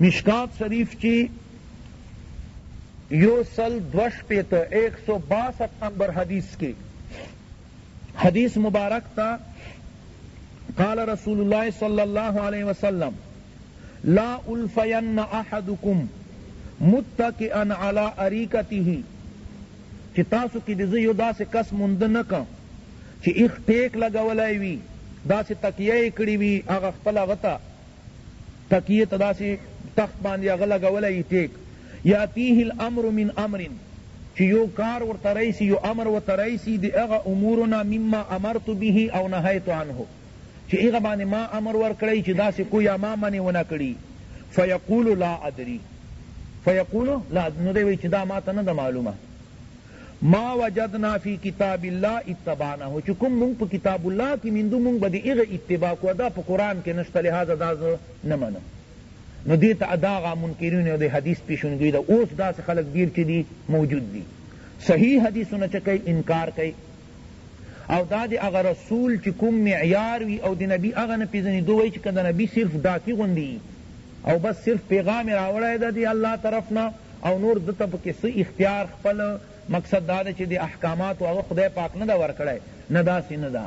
مشکات شریف چی یو سل دو شپیته ایک سو باسٹھ نمبر حدیث کی حدیث مبارک تا قال رسول اللہ صلی اللہ علیہ وسلم لا الفین احدکم متکئا علی اریکته چی تاسو کی دی زه یو داسی کس مونده نه کړ چی ایښ ټیک لګولای وی داسی تکیه یی کړی وی هغه خپل هغه ته تکیه ته داسی تخت باندی هغه لګولای وی ټیک یاتیه الامر من امر چی یو کار ورته رئیسی یو امر ورته رئیسی دی هغه امورو نه مما امرت به او نهیت عنه. چی هغه باندی ما امر ورکړی چی داسی کو یا ما منع ونه کړی فیقول لا ادری فیقول لا نو دی وی چی دا ماته نه ده معلومه ما وجدنا فی کتاب الله اتبعناه چی کوم مونږ په کتاب الله کی میندو مونږ به دی هغه اتباع کو دا په قرآن کی نشته لهذا دا زه نه منم نو دی ته داغه منکرین او دی حدیث پیشنګوی ده اوس داسی خلق دیر چی دی موجود دی صحیح حدیثونه چکه انکار کئی او دا دی هغه رسول چی کوم معیار وی او د نبی هغه نه پیژنی دوی وایی چی که د نبی صرف ډاکی غوندی یی او بس صرف پیغام یی راوړی ده د الله طرف نه او نور ده ته پکی څه اختیار خپل مقصد دا ده چی د احکاماتو هغه خدای پاک نه ده ورکړی نه داسی نه ده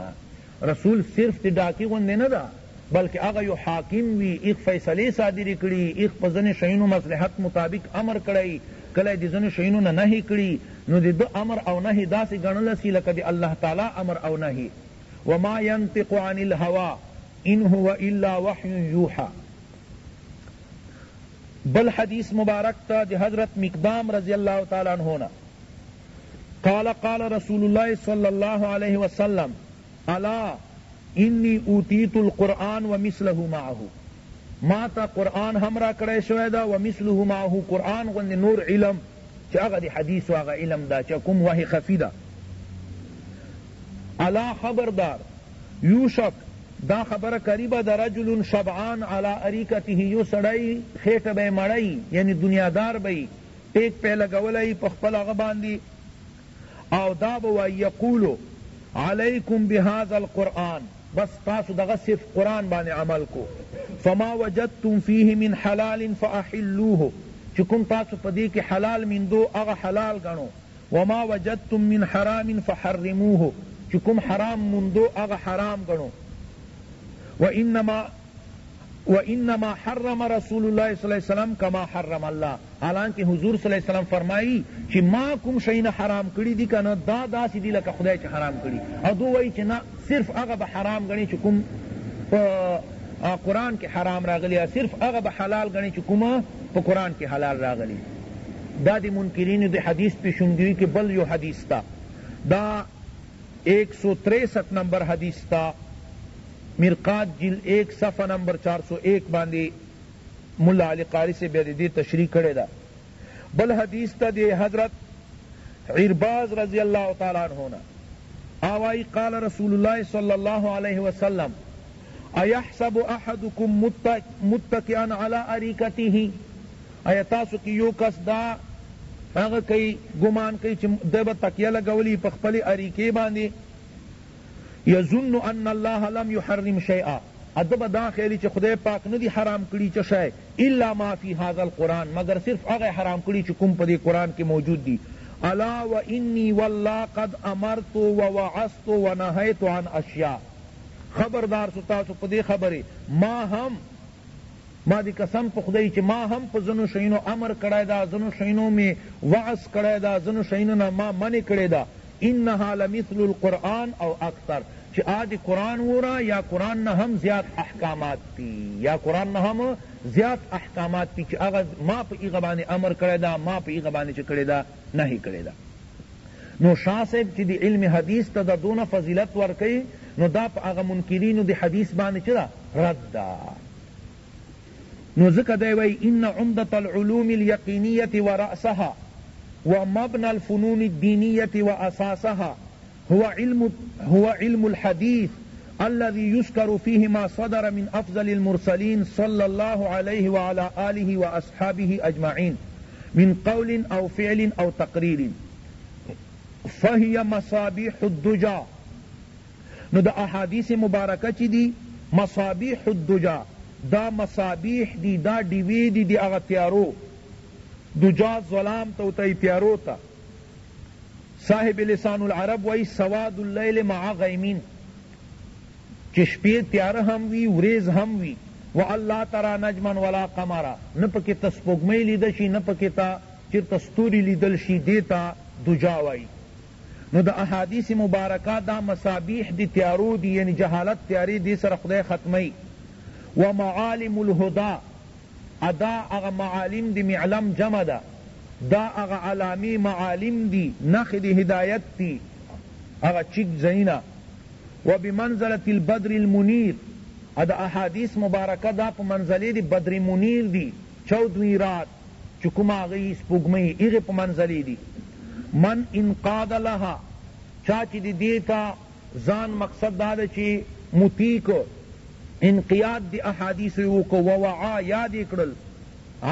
رسول صرف د ډاکی غوندی نه ده بلکه هغه یو حاکم وی ایغ فیصلی صادری کړی ایغ په ځنی شیونو مصلحت مطابق امر کړی کله د ځنو شیونو نه نهی کړی نو د ده امر او نهی داسی ګڼل سی لکه د الله تعالی امر او نهی وما ینطق عن الهوی ان هو الا وحی یوحی بل حدیث مبارک ته د حضرت مقدام رضی الله تعالی عنه نه قال قال رسول الله صلی الله علیه وسلم الا انی اوتیت القرآن ومثله معه ما ته قرآن هم راکړی شوی ده ومثله معه قرآن غوندې نور علم چې هغه د حدیثو هغه علم ده چې کوم وحی خفي ده الا خبردار یوشک دا خبر قریبا دا رجل شبعان علی اریکته یو سړی خیټه به مړی یعنی دنیادار به ټيک پۀ لګولی يي پۀ خپل هغه باندي او دا به وائي يقولو عليکم بهذا القرآن بس تاسو دغه صرف قرآن باندې عمل کو فما وجدتم فيه من حلال فاحلوه چې کوم تاسو پۀ دې کښې حلال ميندو هغه حلال ګڼو وما وجدتم من حرام فحرموه چې کوم حرام موندو هغه حرام ګڼو وانما وانما حرم رسول الله صلی الله علیه وسلم کما حرم الله حالانکه حضور صلی الله علیه وسلم فرمائی چی ما کوم شینا حرام کړی دی کنه دا داسی دی لکه خدای چی حرام کړی او دو وای چی نه صرف هغه به حرام غنی چی کوم قرآن کی حرام راغلی صرف هغه به حلال غنی چی کوم په قرآن کی حلال راغلی دا دی منکرین دی حدیث پیشنگیری کی بل یو حدیث تا دا ایک سو تریسٹھ نمبر حدیث تا مرقات جلد ایک صفحه نمبر چار سو ایک باندی ملا علی قاری صاحب بیا د دې تشریح کړې ده بل حدیث ته د حضرت عرباض رضی الله تعالی عنه نه او وائی قال رسول الله صلی الله علیه وسلم ایحسب احدکم متکئا علی اریکته ایا تاسو کی یو کس دا هغه کئی گمان کئی چه دی به تکیه لګولی په خپل اریکه باندی یظن ان الله لم یحرم شیئا ده به دا خیالی چه خدای پاک ندی حرام کړی څه شی الا ما فی هذا القرآن مگر صرف هغه حرام کړی چه کوم په دی قرآن کی موجود دی الا و انی واللّٰه قد امرت و وعظت و نهیت عن اشیاء خبردار سو تاسو په دی خبری ما هم ما دی قسم په خدای چه ما هم په ځنو شیونو امر کړی ده ځنو شیونو می وعظ کړی ده ځنو شیونو نه ما منع کړی ده انها لمثل القرآن او اکثر چه آ دی قرآن وورا یا قرآن نه هم زیات احکامات دی یا قرآن نه هم زیات احکامات دی چه هغه ما په هغه باندې امر کړی ده ما په هغه باندې چه کړی ده نهی کړی ده نو شاه صاحب چه دی علم حدیث ته دا دونه فضیلت ورکوی نو دا په هغه منکرینو دی حدیث باندې چه ده رد ده نو ذکر دی وی ان عمدت العلوم الیقینیت و رأسها و مبن الفنون الدینیت و اساسها هو علم, هو علم الحديث الذي يذكر فيه ما صدر من أفضل المرسلين صلى الله عليه وعلى آله وأصحابه أجمعين من قول أو فعل أو تقرير فهي مصابيح الدجا نو د احادیث مبارکه چی دی مصابیح الدجا دا مصابیح دی دا ډیوی دی دی هغه تیارو دجا ظلام ته وتای تیارو ته صاحب لسان العرب وای سواد اللیل مع غیمین چی شپی تیاره هم وی وریز هم وی و الله ترا نجما ولا قمرا نه پکی ته سپوږمۍ لیده شی نه پکی ته چیرته ستوری لیدل شی دیتا دجا وای نو د احادیث مبارکه دا مصابیح دی تیارو دی یعنی جهالت تیاری دی سره خدای ختمی ومعالم الهدی ادا هغه معالم دی معلم جمع ده دا هغه علامی معالم دی نښی دی هدایت دی هغه چیک ځایونه وبمنزلة البدر المنیر ادا احادیث مبارکه دا په منزله دی بدر منیر دی چودوی رات چه کوم هغه یی سپوږمۍ هغی په منزلی دی من انقاد لها چا چه دی دیتا ځان مقصد داده چه مطیع که انقیاد دی احادیثو یی وکړ ووعا یاد یی کړل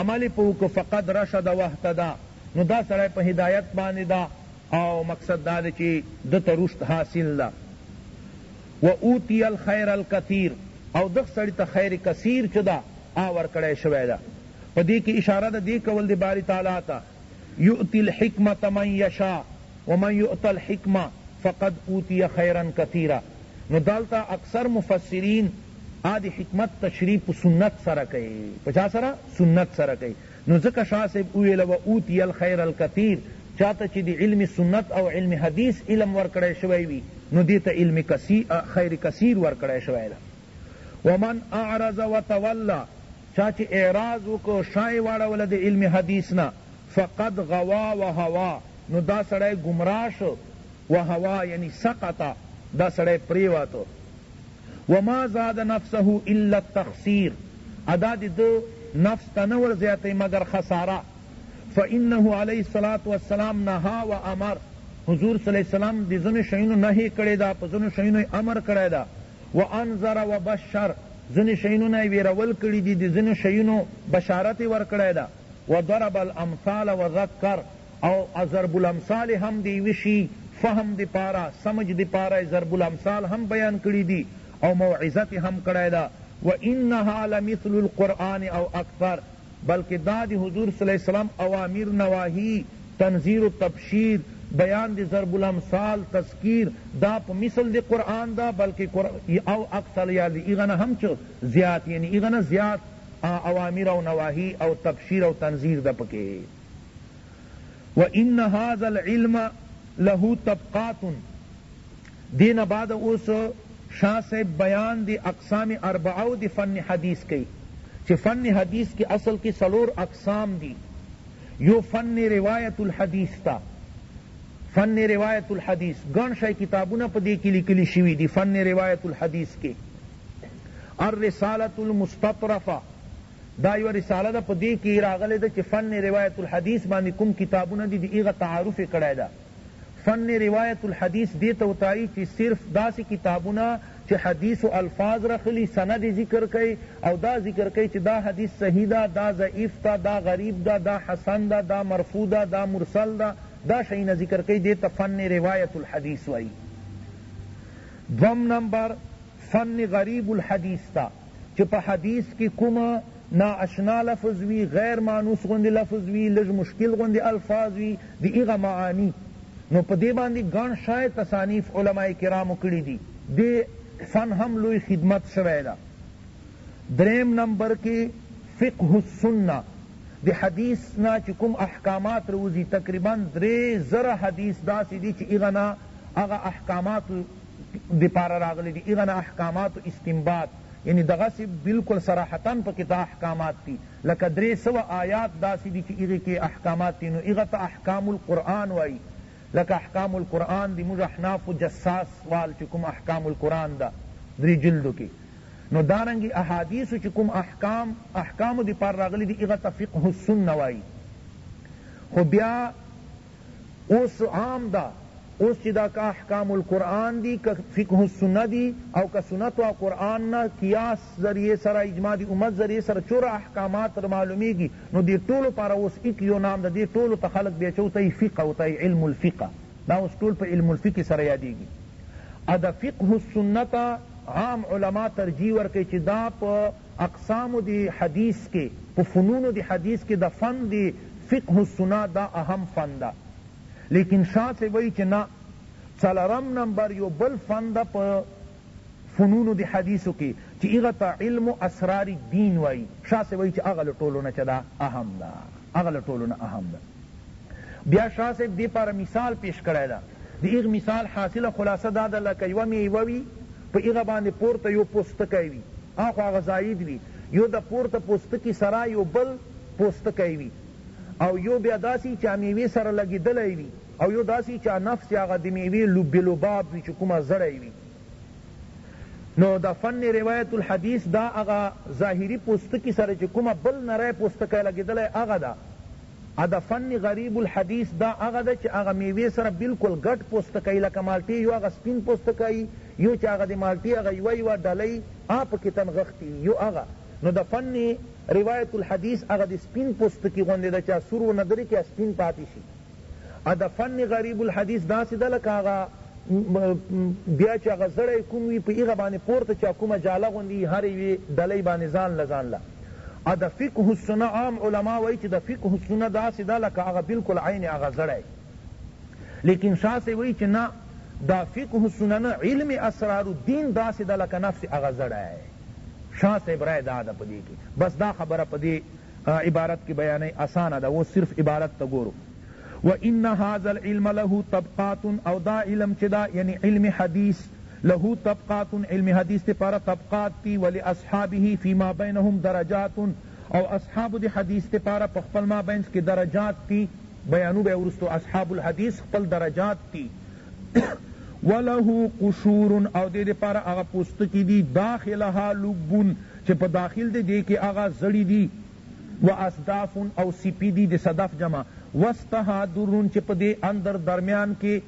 عمل یی په وکړ فقد رشد واهتدی نو دا سړی په هدایت باندی ده او مقصد داده چه ده ته رشد حاصل ده واوتی الخیر الکثیر او دغ سړی ته خیر کثیر چه ده هغه ورکړی شوی ده په دې کې اشاره د دې کول دی باری تعالی ته، يؤتي الحکمة من يشاء ومن يؤت الحکمة فقد اوتی خيرا کثيرا، نو دلته اکثر مفسرین آ د حکمت تشریح په سنت سره کوي، په چا سره؟ سنت سره کوي، نو ځکه شاه صاحب وویل، و اوتی الخیر الکثیر، چاته چې د علم سنت او علم حدیث علم ورکړی شوی وي، نو دې ته علم کثیر، خیر کثیر ورکړی شوی ده. ومن اعرض وتولی چا چی اعراض وکړو شا یې واړوله د علم حدیث نه فقد غوا وهوی نو دا سړی ګمراه شو وهوی یعنی سقط دا سړی پریوتو وما زاد نفسه الا التخسیر ادا د ده نفس ته نه ور زیاتی مګر خساره فانه علیه الصلوة والسلام نهی و امر حضور صلی الله علیه وسلم د ځینو شیونو نهی کړی ده په ځینو شیونو یې امر کړی ده و انذر و بشر ځنی شیونو نه یې ویرول کړی دی د ځینو شیونو بشارت یې ورکړی ده و ضرب الامثال و ذکر او ضرب الامثال هم د یوه شي فهم د پاره سمجھ د پاره یې ضرب الامثال هم بیان کړی دی او موعظت یې هم کړی ده و انها لمثل القرآن او اکثر بلکه دا د حضور صلی الله علیه وسلم اوامر نواهی تنذیر و تبشیر بیان د ضرب الامثال تذکیر دا په مثل د قرآن دا بلکه قرآن او اکثر یا دی ایغا نه هم چه زیات یعنی ایغا نه زیات اوامر او نواهی او تبشیر او تنذیر دا پکې وان هذا العلم له طبقات دې نه بعد اوس شاه صاحب بيان د اقسام اربعو د فن حديث کوي چې فن حديث کې اصل کې څلور اقسام دي يو فن روايت الحديث ته فن روايت الحديث ګڼ شی کتابونه په دې کې ليکلي شوي دي فن روايت الحديث کې الرسالة المستطرفه دا یو رساله ده په دې کې راغلي ده چې فن روايت الحديث باندې کوم کتابونه دي د هغه تعارف یې کړی ده فن روایت الحدیث دې ته وتائی چی صرف داسی کتابونه چی حدیثو الفاظ رخلی سند یې ذکر کئ او دا ذکر کئ چی دا حدیث صحیح ده دا ضعیف ده دا غریب ده دا حسن ده دا مرفوع ده دا مرسل ده دا شئینا ذکر کئ دې ته فن روایت الحدیث وائی دوم نمبر فن غریب الحدیث ته چه په حدیث کی کوم نا اشنا لفظ وی غیر مانوس غوندی لفظ وی لږ مشکل غوندی الفاظ وی دی هغه معانی نو په دی باندی ګڼ شای تصانیف علماء کرامو کړی دی دی فن هم لوی خدمت شوی ده دریم نمبر کی فقه السنه دی حدیث نا چه کوم احکامات روزی تقریبا دری زره حدیث داسی دی چه هغه نا هغه احکامات دپاره راغلی دی هغه نه احکاماتو استنباط یعنی دغسی بلکل صراحتاً پکی ته احکامات دی لکه دری سوه آیات داسی دی چی هغی کی احکامات دی نو هغه ته احکام القرآن وایی لکه احکام القرآن دی موږ احنافو جساس وال چی کوم احکام القرآن ده دری جلدو کی نو دارنګی احادیثو چی کوم احکام احکامو دپاره راغلی دی هغه ته فقه السنه وایی خو بیا اوس عام ده اوس چی دا که احکام القرآن دی که فقه السنه دی او که سنت او قرآن نه قیاس ذریعه سره اجماع دی امت ذریعه سره چوره احکامات معلومیږی نو دی ټولو پاره اوس ایک یو نام ده دی ټولو ته خلق بیا چو ته یی فقه او ته یی علم الفقه دا اوس ټول په علم الفقه سره یادیږی ا د فقه السنه ته عام علماء ترجیح ورکوی چی دا په اقسام د حدیث کې په فنون د حدیث کې دا فن د فقه السنه دا اهم فن ده لیکن شاه صاحب وایی چې نه څلورم نمبر یو بل فن ده په فنون د حدیثو کې چې هغه ته علم اسرار الدین وایی شاه صاحب وایی چې هغه له ټولو نه چې دا اهم ده هغه له ټولو نه اهم ده بیا شاه صاحب دې پاره مثال پیش کړی ده د هغه مثال حاصله خلاصه دا ده لکه یوه میوه وي په هغه باندې پورته یو پوستکی وي اخو هغه زاید وي یو د پورته پوستکي سره یو بل پوستکی وي او یو بیا داسي چا میوې سره لګیدلی وي او یو داسي چا نفس هغه د میوې لبې لباب وي چې کومه زړه یې وي نو د فن روایت الحدیث دا هغه ظاهري پوستکي سره چې کومه بل نری پوستکی لګیدلی هغه ده ا د فن غریب الحدیث دا هغه ده چه هغه میوی سره بلکل ګډ پوستکی لکه مالټی یو هغه سپین پوستکی یو چه هغه د مالټی هغه یوه یوه ډلی ا پکی ته نغښتی وی یو هغه نو د فن روایت الحدیث هغه د سپین پوستکی غوندی ده چه سور ونه دری کړی سپین پاتی شی ا د فن غریب الحدیث داسی ده لکه هغه بیا چه هغه زړی کوم وی په هغه باندی پورته چه کومه جاله غوندی وی هر یوی ډلی باندی ځانله ځانله او د فقه السنه عام علماء وایی چی د فقه السنه داسی ده لکه هغه بلکل عین هغه زړی لیکن شاه صاحب وایی چی نه دا فقه السنه نه علم اسرار الدین داسی ده لکه نفس هغه زړی شاه صاحب رای دا ده پدی کی بس دا خبره پدی عبارت کی بیانوی اسانه ده اوس صرف عبارت ته ګورو وان هذا العلم له طبقات او دا علم چی ده یعنی علم حدیث له طبقات علم حدیث دې پاره طبقات دي ولاصحابه فی ما بینهم درجات او اصحاب دې حدیث دې پاره په خپل مابینځ کې درجات دي بیانو به وروسته اصحاب الحدیث خپل درجات دي وله قشور او دې دې پاره هغه پوستکي دي داخلها لب چې په داخل دې دې کې هغه زړي دي واصداف او سپي دي د صدف جمع وسطها در چې په دې اندر درمیان کې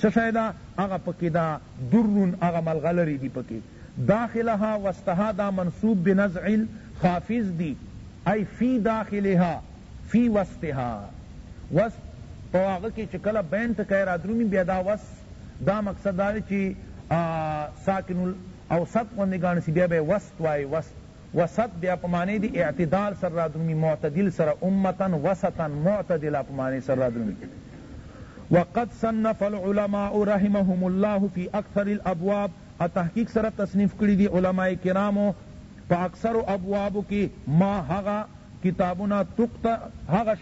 څه شی ده هغه پکې ده در هغه ملغلرې دي پکې داخلها وسطها دا منصوب بنزع الخافض دي ای فی داخلها فی وسطها وسط په هغه کې چې کله بین ټکی رادرومي بیا دا وسط دا مقصد دا دی چې ساکن الاوسط غوندې ګاڼه سي بیا به یې وسط وایې وسط وسط بیا په معنی د اعتدال سره رادرومی معتدل سره امتا وسطا معتدلا په معنی سره رادرومی وقد صنف العلماء رحمهم الله فی اکثر الابواب او تحقیق سره تصنیف کړی دی علماء کرامو په اکثرو ابوابو کی ما هغه کتابونه تقت هغه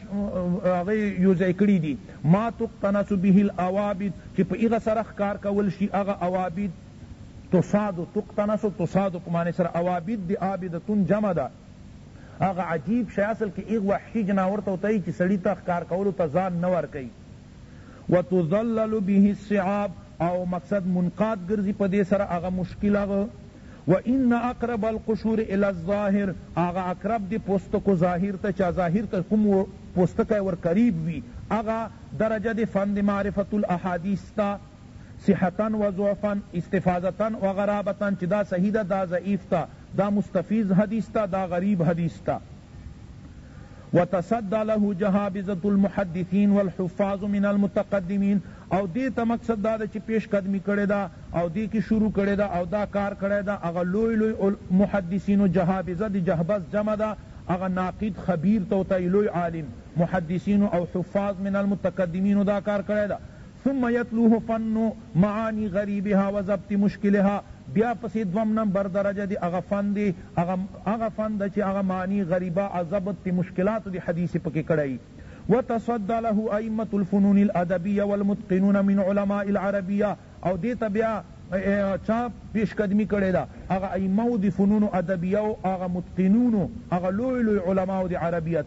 هغه یوځای کړی دی ما تقتنص به الاوابد چی په هغه سره ښکار کول شی هغه اوابد تصاد تقتنس تصاد په معنی سره عوابد دی عابدتون جمع ده هغه عجیب شی اصل کی ایغ وحشی جناور ته وتایی چی سړی ته ښکار کولو ته ځان نه ورکوی وتذلل به الصعاب او مقصد منقاد ګرځی په دی سره هغه مشکل هغه وان اقرب القشور الی الظاهر هغه اقرب دی پوستکو ظاهر ته چه ظاهر ته کوم پوستکی ور قریب وی هغه درجه دی فند معرفت الاحادیث ته صحتا و ضعفا استفاضتا و غرابتا چی دا صحیح ده دا ضعیف ده دا مستفیض حدیث ده دا غریب حدیث ده و تصدی له جهابذة المحدثین و الحفاظ من المتقدمین او دی ته مقصد دا ده چی پیش قدمی کړی ده او دی کی شروع کړی ده او دا کار کړی ده هغه لوی لوی محدثینو جهابذة د جهبذ جمع ده هغه ناقد خبیر ته وتایی لوی عالم محدثینو او حفاظ من المتقدمین دا کار کړی ده ثم يتلوه فن معاني غريبها وضبط مشکلها بيا پسې دوم نمبر درجه دې هغه فن دې هغه هغه فن ده چې هغه معاني غريبه او ضبط دې مشکلاتو دې حديث پکې کړی وي وتصدى له ائمة الفنون الادبية والمتقنون من علماء العربية او دې ته بيا چا پيش قدمي کړې ده هغه ائمه دې فنون ادبية او هغه متقنون هغه لوی لوی علماء دې عربيت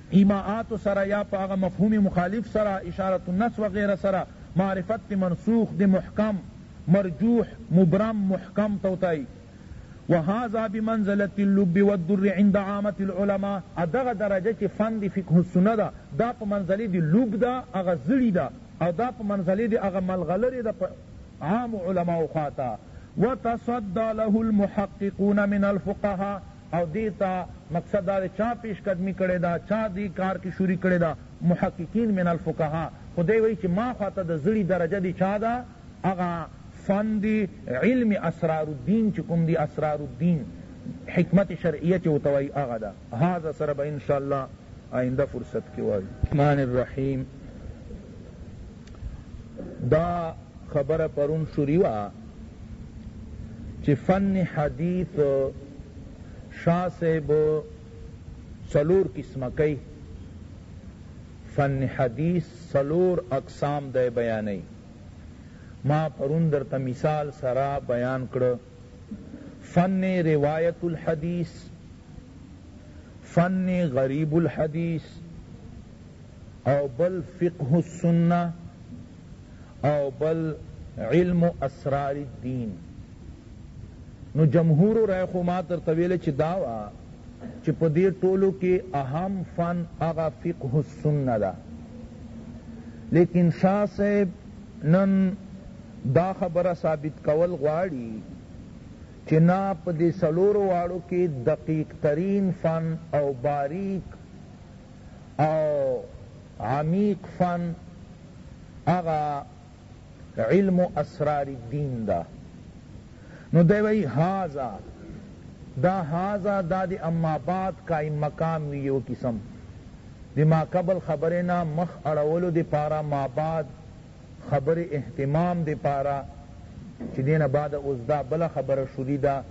ایماءاتو سره یا په هغه مفهوم مخالف سره، اشارة النص وغیره سره، معرفت د منسوخ، د محکم، مرجوح، مبرم، محکم، توتائی. وهذا بمنزلة اللب والدر عند عامة العلماء، او دغه درجه چه فن د فقه السنة ده دا په منزله د لب ده هغه زړی ده او دا په منزله د هغه ملغلرې ده په عامو علماوو خوا ته، وتصدی له المحققون من الفقهاء، او دې ته مقصد دا دی چا پیش قدمی کړی ده چا دې کار کې شریک کړی ده محققین من الفقهاء خو دی وایی چې ما خوا ته د زړی درجه دې چا ده هغه فن دې علم اسرار الدین چې کوم دې اسرار الدین حکمت شرعیه چې ورته وایی هغه ده هذا سره به ان شاء الله آینده فرصت کې وایو. الرحمن الرحیم. دا خبره پرون شوری وه چی فن حدیث شاه صاحب څلور قسمه کئ فن حدیث څلور اقسام دی بیانئ ما پرون درته مثال سره بیان کړ فن روایت الحدیث فن غریب الحدیث او بل فقه السنة او بل علم اسرار الدين نو جمهور رأی خو ما درته ویل چی دا وه چی په دی ټولو کی اهم فن هغه فقه السنة ده لیکن شاه صاحب نن دا خبره ثابت کول غواړي چی نه په دی څلورو واړو کی دقیق ترین فن او باریک او عمیق فن هغه علم اسرار الدین ده نو دی وی هذا دا هذا دا دی اما بعد قائم مقام وی یو قسم دی ما قبل خبر نا مخ اڑولو دی پارا ما بعد خبر احتمام دی پارا چی دین بعد اوز دا بلا خبر شدی دا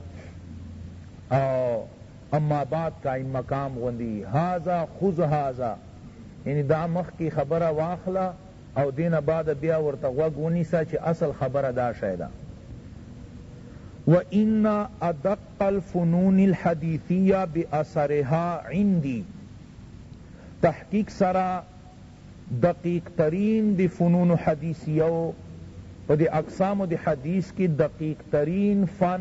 او اما بعد قائم مقام غوندی هذا خذ هذا یعنی دا مخکی خبره واخله او دی نه بعد بیا ورته غوږ ونیسه چی اصل خبره دا شی ده و ان ادق الفنون الحدیثیه باثرها عندی تحقیق سره دقیق ترین دی فنون حدیثیه پدی اقسام دی حدیث کی دقیق ترین فن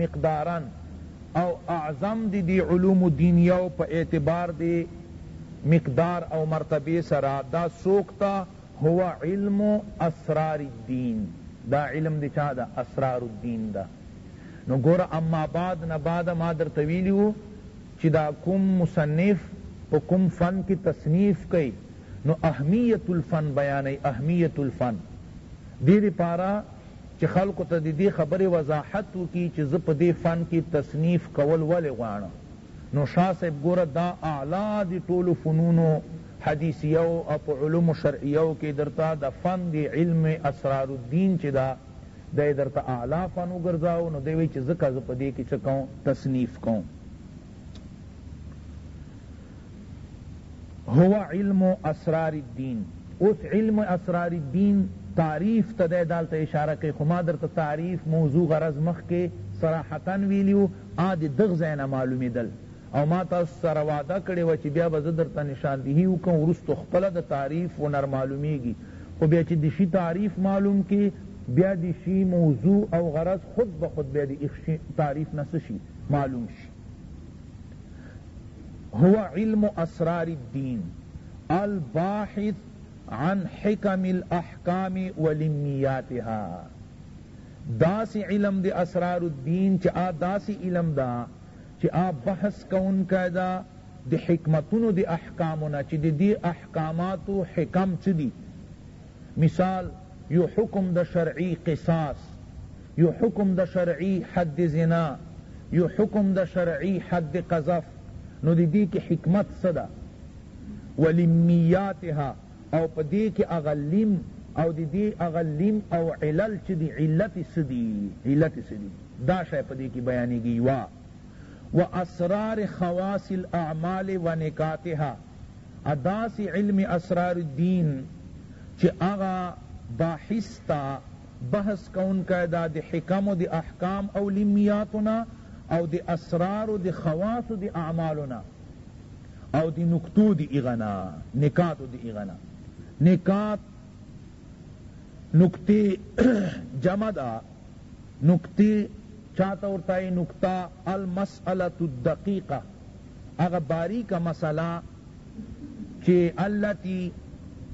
مقدارا او اعظم د دی علوم دینیه او په اعتبار د مقدار او مرتبه سره دا څوک ته هو علم اسرار الدین دا علم د چا ده اسرار الدین ده نو ګوره اما بعد نه بعد ما درته ویلی وو چی دا کوم مصنف په کوم فن کی تصنیف کئی نو اهمیت الفن بیانی اهمیت الفن دی دی پاره چې خلکو ته د دې خبرې وضاحت وکړي چې زه په دې فن کې تصنیف کول ولې غواړم نو شاه صاحب ګوره دا اعلی د ټولو فنونو حدیثیو او په علومو شرعیو کې درته د فن د علم اسرار الدین چې ده دا یې درته اعلی فن وګرځاوه نو دی وایي چې ځکه زه په دې کې څه کوم تصنیف کوم. هو علم اسرار الدین اوس علم اسرار الدین تعریف ته دی دالته اشاره کئی خو ما درته تعریف موضوع غرض مخکی صراحتا ویلی وو هغه د دغ ځای نه معلومیدل او ما تاسو سره وعده کړی وه چی بیا به زه درته نشاندهی وکړم وروسته خپله د تعریف هنر معلومیږی خو بیا چی د شی تعریف معلوم کی بیا د شی موضوع او غرض خود بخود بیا د هغ شی تعریف نه څه شی معلوم شی هو علم اسرار الدین الباحث عن حکم الاحکام ولمیاتها داسی علم دی اسرار الدین چه آ داسی علم دا چه آ بحث کونکی دا دی حکمتونو دی احکامونا چه دی دی احکاماتو حکم چه دی مثال یو حکم د شرعی قصاص یو حکم د شرعی حد زنا یو حکم د شرعی حد قذف نو دی دی کی حکمت څه ده ولمیاتها او په دی کی هغه لم او دی دی هغه لم او علل چی دی علت څه دی علت څه دی دا شی په دی کی بیانیږي یوا و اسرار خواص الاعمال و نکاتها ا داسی علم اسرار الدین چی هغه باحث تا، بحث کونکی دا د حکمو د احکام او لمیاتو نه او د اسرارو د خواصو د اعمالو نه او د نکتو د هغه نه، نکاتو د هغه نه، نکات، نکتې، جمع ده، نکتې، چاته ورتائی نکته المسئلة الدقیقة هغه باریکه مسئله چی التی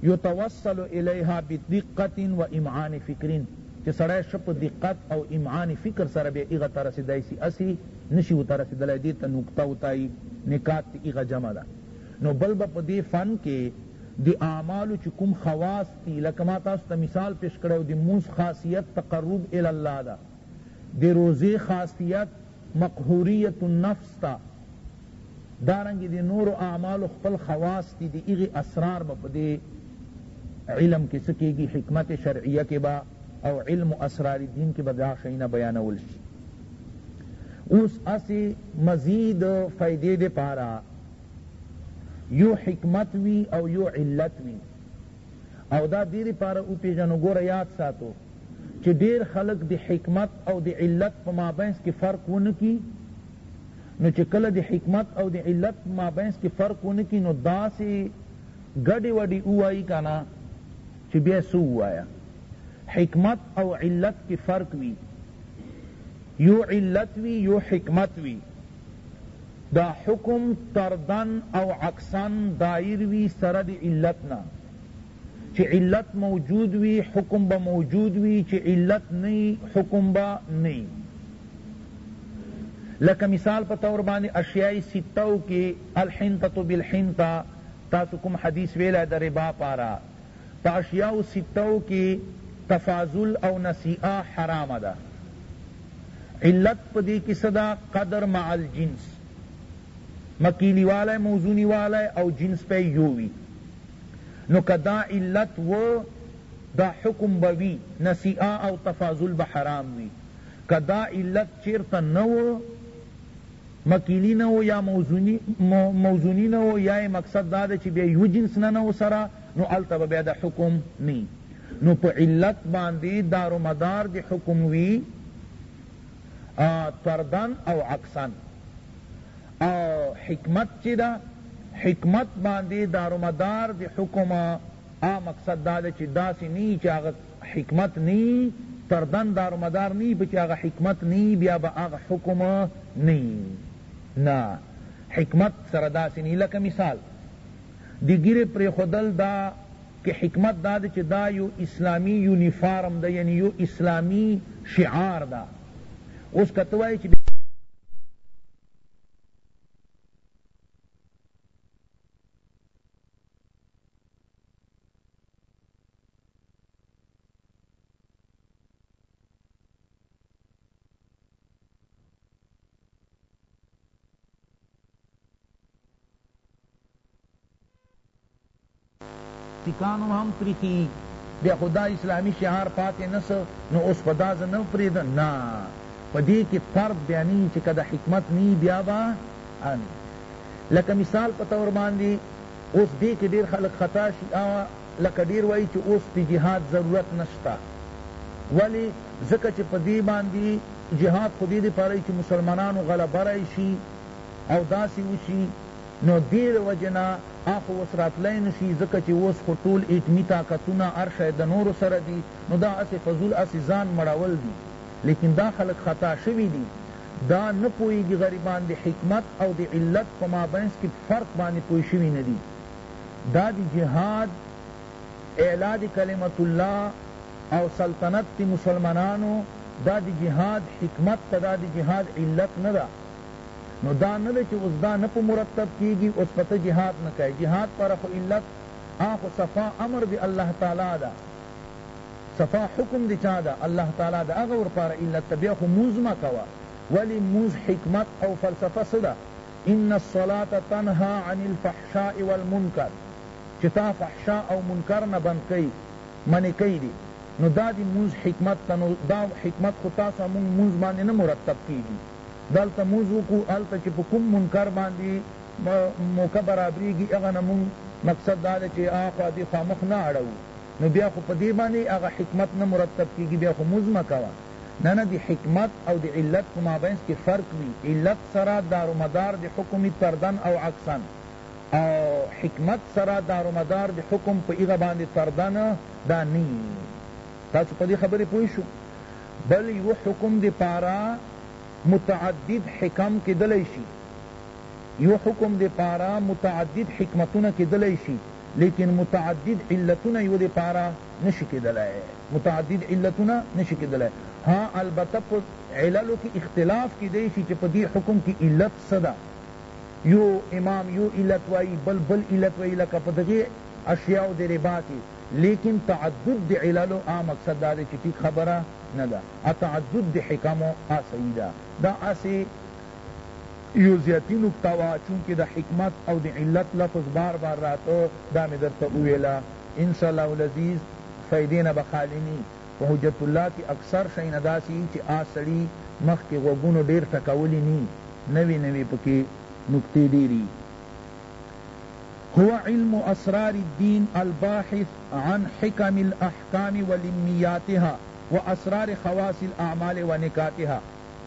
یتوصل الیها بدقة و امعان فکر چی سړی شه په دقت او امعان فکر سره بیا هغه ته رسیدای سی هسی نشی ورته رسیدلای دی ته نکته وتائی نکات تی هغه جمع ده نو بل به په دی فن کی د اعمالو چی کوم خواص دی لکه ما تاسو ته مثال پیش کړی وو د لمونځ خاصیت تقرب الی الله ده د روزې خاصیت مقهوریت النفس ته دارنګه د نورو اعمالو خپل خواص دي د هغه اسرار به په دې علم کې څه کېږي حکمت شرعیه کې به او علم اسرار دین کې به دا شیونه بیانول شي اوس اسی مزید فائدې دې پارا یو حکمت وی او یو علت وی او دا دې لپاره وپېژنو ګوره یاد ساتو چې ډېر خلک د حکمت او د علت په مابینځ کې فرق ونه کړي نو چې کله د حکمت او د علت په مابینځ کې فرق ونه کړي نو داسې ګډې وډې ووایي که نه چې بیا یې څه ووایه حکمت او علت کې فرق وي یو علت وي یو حکمت وي دا حکم طرداً او عکساً دایر وي سره د علت نه، چې علت موجود وي حکم به موجود وي، چې علت نه وي حکم به نه وي. لکه مثال په طور باندې اشیاء ستة و کې الحنطة بالحنطة تاسو کوم حدیث ویلی د ربا پاره، په اشیاء ستة و کې تفاضل او نسیئه حرامه ده. علت په دې کې څه ده؟ قدر مع الجنس مکیلی والی موزونی والی او جنس پی یو وی نو که دا علت و دا حکم به وی نسیعه او تفاضل به حرام وی که دا علت چیرته نه و مکیلی نه و یا موزونی نه و یا مقصد دا ده چې بیا یو جنس نه نه و سره نو هلته به بیا د حکم نی نو په علت باندی دارومدار د حکم وی طردا او عکسا او حکمت چی ده حکمت باندی دارومدار د حکم آ مقصد دا ده چی داسی نی چی هغه حکمت نی طردا دارومدار نی په چی هغه حکمت نی بیا به هغه حکم نی نه حکمت سره داسی نی لکه مثال د ږیرې پریښودل دا کې حکمت دا دی چې دا یو اسلامی یونیفارم ده یعنی یو اسلامی شعار ده اوس که ته وایې چې سیکانو هم پریښي بیا خو دا اسلامی شعار پاتی نسو نو اوس خو دا زه نه پریږدم نه په دې کې فرد بیا نه چې که د حکمت نه بیا به لکه مثال په طور باندې اوس دې کې ډېر خلک خطا شي لکه ډیر وایی چی اوس دی جهاد ضرورت نشته ولی ځکه چی په دی باندی جهاد خو دی لپاره یی چی مسلمانانو غلبه راشی او داسی وشی نو دی له وجی نه هغه خو اوس راتلای نشی ځکه چی اوس خو ټول ایټمی طاقتونه هر شی د نورو سره دی نو دا هسی فضول هسی ځان مړول دی لیکن دا خلک خطا شوی دی دا نه پوهیږی غریبان د حکمت او د علت په مابینځ کی فرق باندی پوه شوی ندی دا دی جهاد اعلا دی کلمت الله او سلطنت دی مسلمانانو دا دی جهاد حکمت تا دا دی جهاد علت ندا نو دا نه چې اوس دا نه په مرتب کیږي اوس پته جهاد نه کوي جهاد پر خو علت اخو صفا امر دی الله تعالی دا صفا حکم دی چا دا الله تعالی دا هغه ور پر علت بیا خو موز ما کوا ولی موز حکمت او فلسفه صدا ان الصلاة تنهی عن الفحشاء والمنکر چی تا فحشاء او منکر نه بند کړی منع کړی دی نو دا دی مونځ حکمت ته نو دا حکمت خو تاسو مونږ مونځ باندی نه مرتب کیږی دلته مونځ وکړو هلته چی په کوم منکر باندی موقع برابریږی هغه نه مونږ مقصد دا دی چی هاخوا دیخوا مخ نه اړوو نو بیا خو په دی باندی هغه حکمت نه مرتب کیږی بیا خو مونځ مه کوه نه نه د حکمت او د علت په مابینځ کي فرق وي علت سره دارومدار د حکم وي طرداً او عکساً او حکمت سره دارومدار د حکم په هغه باندي طرداً دا نه وي تاسو په دې خبري پوه شو بل یوه حکم د پاره متعدد حکم کیدلی شي یو حکم د پاره متعدد حکمتونه کیدلی شي لیکن متعدد علتونه یو د پاره نشی کیدلای متعدد علتونه نشی کیدلای ها البته په عللو کی اختلاف کیدای شی چی په دی حکم کی علت څه ده یو امام یو علت وایی بل بل علت وایی لکه په دغی اشیاء د ربا کی لیکن تعدد د عللو آ مقصد دا دی چی ټیک خبره نده ا تعدد د حکمو آ صحیح ده دا اسی یو زیاتی نکته وا چونکه د حکمت او د علت لفظ بار بار راتو دا می درته وویلا ان شاء الله العزیز فائدې نه به خالې نی په حجت الله کی اکثر شیونه داسی یی چی آس سړی مخکی غوږونو ډیر ټکولی نی نوی نوی پکی نکتی ډیری هو علم اسرار الدین الباحث عن حکم الاحکام ولمیاتها واسرار خواص الاعمال ونکاتها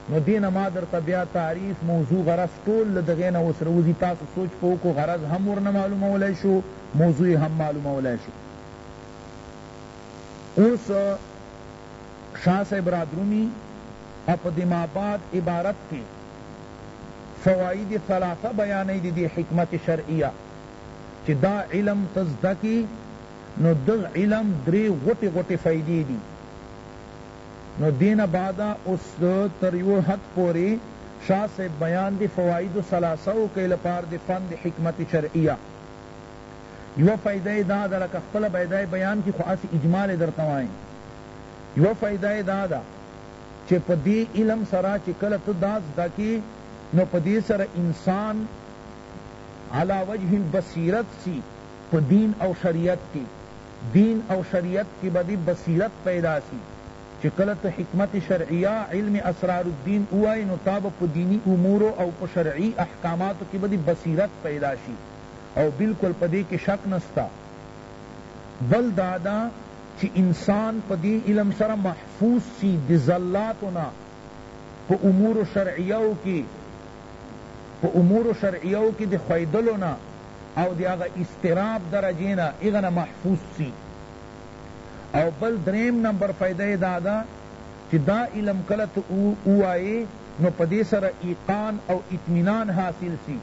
نو دې نه ما درته بیا تعریف موضوع غرض ټول له دغې نه اوس راوځي تاسو سوچ په وکړو غرض هم ورنه معلومولای شو موضوع یې هم معلومولای شو اوس شاه صاحب رادرومي او په دې مابعد عبارت کې فواید ثلاثه بیانوي د دې حکمت شرعیه چې دا علم ته زده کړي نو دغ علم درې غټې غټې فایدې دي نو دې نه بعد اوس تر یوه حد پورې شاه صاحب بیان د فواید الثلاثه وکړ لپاره د فن د حکمت شرعیه یوه فایده یې دا ده لکه خپله به یې دا بیان کړي خو هسې اجمال یې درته وایم یوه فایده یې دا ده چې په دې علم سره چې کله ته دا زده کړې نو په دې سره انسان علی وجه البصیرت سی په دین او شریعت کې دین او شریعت کی به دی بصیرت پیدا سی چی کله ته حکمت شرعیه علم اسرار الدین ووایی نو تا به په دینی امورو او په شرعی احکاماتو کی به دی بصیرت پیدا شی او بلکل په دی کی شک نسته بل داده چی انسان په دی علم سره محفوظ سی دی زلاتو نه په امور شرعیه کی په امور شرعیه کی دی ښویدلو نه او دی هغه اضطراب درجه نه هغه نه محفوظ سی او بل دریم نمبر فائده دا ده چی دا علم کله تو اووائے نو پدی سره ایقان او اطمینان حاصل سی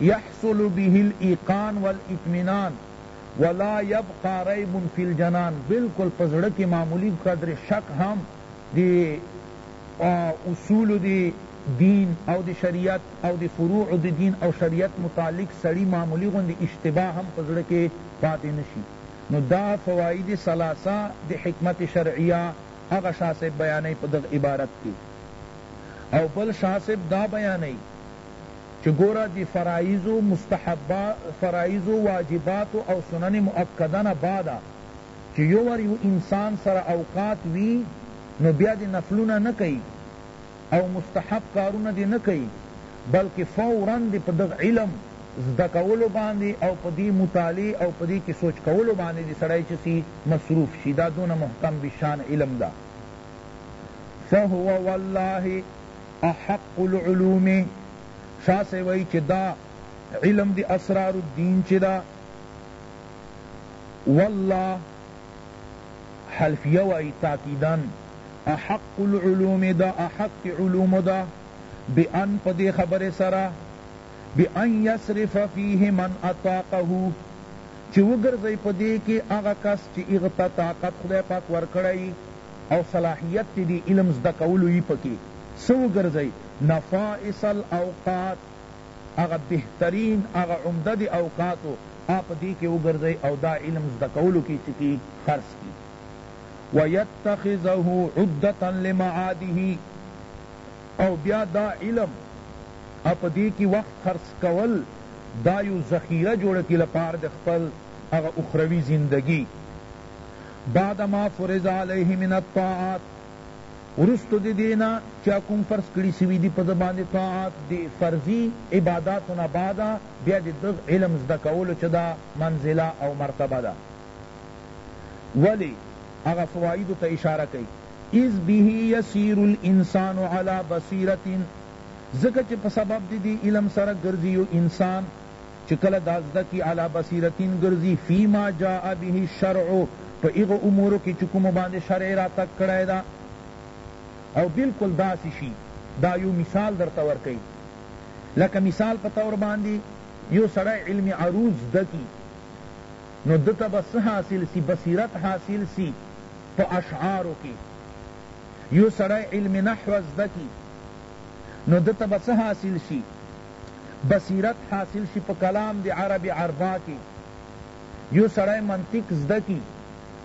یحصل به الایقان والاطمینان ولا یبقی ریب فی الجنان بلکل په زړه کی معمولی قدر شک هم دی اصولو دی دین او دی شریعت او دی فروع دی دین او شریعت متعلق سړی معمولی غوندی اشتباه هم په زړه کی پاتی نشی نو دا فوائد ثلاثه دی حکمت شرعیه هغه شاه صاحب بیانوی په دغ عبارت کی او بل شاه صاحب دا بیانوی چی ګوره دی فرائض و مستحبات فرائض و واجبات او سنن مؤکده نه بعد چی یو وار یو انسان سره اوقات وی نو بیا دی نفلونه نه کئی او مستحب کارونه دی نه کئی بلکه فورا دی په دغ علم زده کولو باندی او په دی مطالعه او په دی کی سوچ کولو باندی دی سړی چه سی مصروف شی دا دونه محکم بشان علم ده فهو والله احق العلوم شاہ سے وئی چه دا علم دی اسرار الدین چه دا والله حلفیه وایی تاکیدا احق العلوم ده احق علوم ده بان په دې خبرې سره بان یصرف فیه من اطاقه چې وګرځي په دې کې هغه کس چې هغه ته طاقت خدای پاک ورکړی او صلاحیت چې دی علم زده کولو یې پکې څه وګرځي نفائس الاوقات هغه بهترین هغه عمده دی اوقاتو آ په دی کی وګرځی او دا علم زده کولو کی څه کی خرڅ کی ویتخذه عدتا لمعاده او بیا دا علم آ په دی کی وخت خرڅ کول دا یو ذخیره جوړه کی لپاره د خپل هغه اخروی زندګی بعدما فرض علیه من الطاعات وروسته د دې نه چا کوم فرض کړي سوي دي په ده باندي طاعات د فرضي عباداتو نه بعد بیا د دغ علم زده کولو چه دا منزله او مرتبه ده ولی هغه فوائدو ته اشاره کوي اذ به یسیر الانسان علی بصیرة ځکه چه په سبب د دې علم سره ګرځي یو انسان چه کله دا زده کی علی بصیرتین ګرځی فیما جاء به الشرع په هغو امورو کی چه کومو باندی شرع راتګ کړی ده او بلکل داسی شی دا یو مثال درته ورکوی لکه مثال په طور باندی یو سړی علم عروض زده کی نو ده ته به څه حاصل سی بصیرت حاصل سی په اشعارو کی یو سړی علم نحو زده کی نو ده ته به څه حاصل شی بصیرت حاصل شی په کلام د عرب عربا کی یو سړی منطق زده کی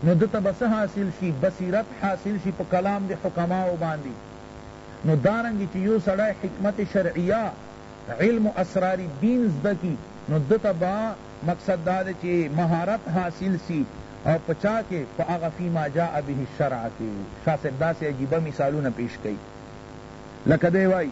نو ده ته به څه حاصل شی بصیرت حاصل شی په کلام د حکماو باندی نو دارنګه چی یو سړی حکمت شرعیه علم اسرار دین زده کی نو ده ته به مقصد دا ده چی مهارت حاصل سی او په چا کی په هغه فی ما جاء به الشرع کی شاه صاحب داسی عجیبه مثالونه پیش کئی لکه دی وایی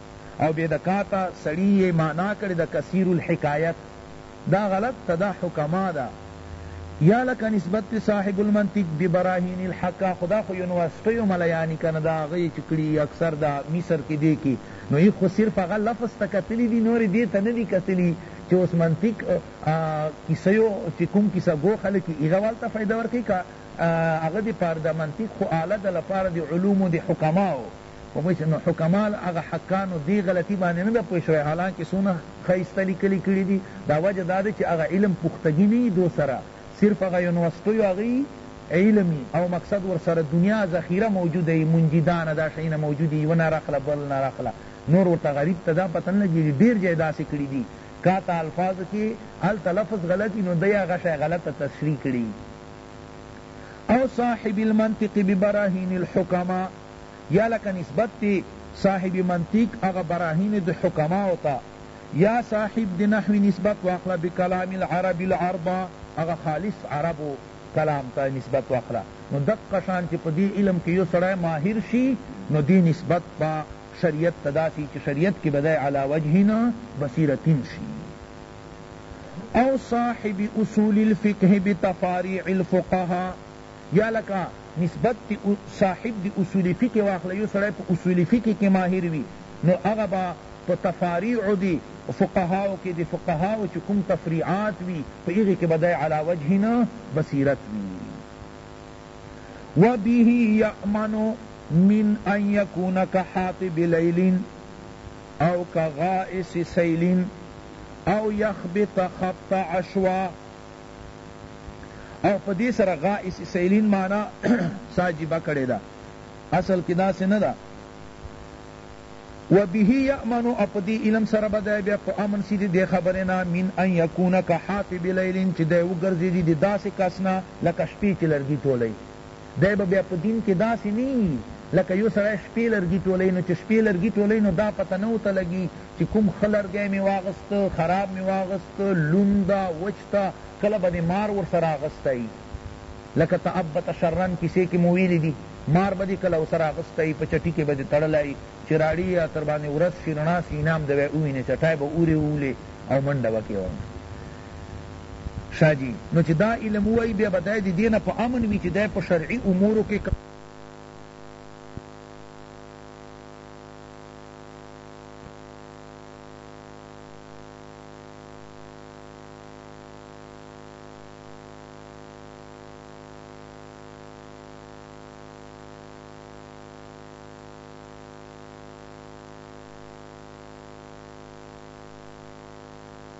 او بې د کاته سړي یې معنا کړې ده کثیر الحکایت دا غلط ته دا حکما ده یا لکه نسبت ته صاحب المنطق ببراهین الحق خو دا خو یونیورسټیو ملیانی کنه دا هغه یې چې کړي اکثر دا مصر کې دې کې نو یې خو صرف هغه لفظ ته کتلي دي نورې دې ته نه دي کتلي چې اوس منطق کیسه یو چې کوم کیسه ګو خلک یې هغه والته فایده ورکوي که هغه د پاره د منطق خو اله د لپاره د علومو د حکماو په پوه شوې نو حکما له هغه حقانو دې غلطي باندې نه ده پوه شوې حالانکه څونه ښایسته لیکلي کړي دي دا وجه دا ده چې هغه علم پختګي نه يي دو سره صرف هغه یونیورسټیو هغه يي علم يي او مقصد ورسره دنیا ذخیره موجوده يي منجدانه دا شیونه موجود يي یوه نه راخله بل نه راخله نور ورته غریب ته دا پته نه لګیږي ډیر ځای داسې کړي دي کاته الفاظو کې هلته لفظ غلط وي نو دی هغه شی غلطه تشریح کړي او صاحب المنطق ببراهین الحکما یا لکه نسبت تی صاحب منطق هغه براهین د حکماو ته یا صاحب د نحو نسبت واخله بکلام العرب العربا هغه خالص عربو کلام ته نسبت واخله نو دقه شان چی په دی علم کی یو سړی ماهر شی نو دی نسبت به شریعت ته داسی چی شریعت کی به دی علی وجه بصیرت شی او صاحب اصول الفقه بتفاریع الفقهاء یا لکه نسبت د صاحب د اصول فقه واخله یو سړی په اصول فقه کی ماهر وی نو هغه به په تفاریع د فقهاو کی د فقهاو چی کوم تفریعات وی په هغی کی به دی علی وجه بصیرت وی و به یامن من ان یکون کحاطب لیل او کغائس سیل او یخبط خبط عشوا او په دې سره غا اس سیلین معنی سا جیبه کړې ده اصل کې داسې نه ده و به یامن او په دې علم سره به دی بیا په امن سي دې خبرې نه من ان یکون که حاطب لیلین چې دی وګرځېدي د داسې کس نه لکه شپې چې لرګي ټولوي دی به بیا په دین کی داسی نه یی لکه یو سړی شپی لرګی ټولی نو چه شپی لرګی ټولی نو دا پته نه ورته لګی چه کوم ښه لرګی می واغست خراب می واغست لوند ده وچ ده کله به دی مار ورسره اغستی لکه تابت شرا کیسه کی مو ویلی دی مار به دی کله ورسره اغستی په چټی کی به دی تړلی چه راړی یا تر باندی ورځ شی رڼا سینه هم دی وه ووینه چټای به اوری وولی او منډه به کیوه. شاه جي نو چې دا علم ووايي بيا به دی د دې نه په امن وي چې دی په شرعي امورو کې کوم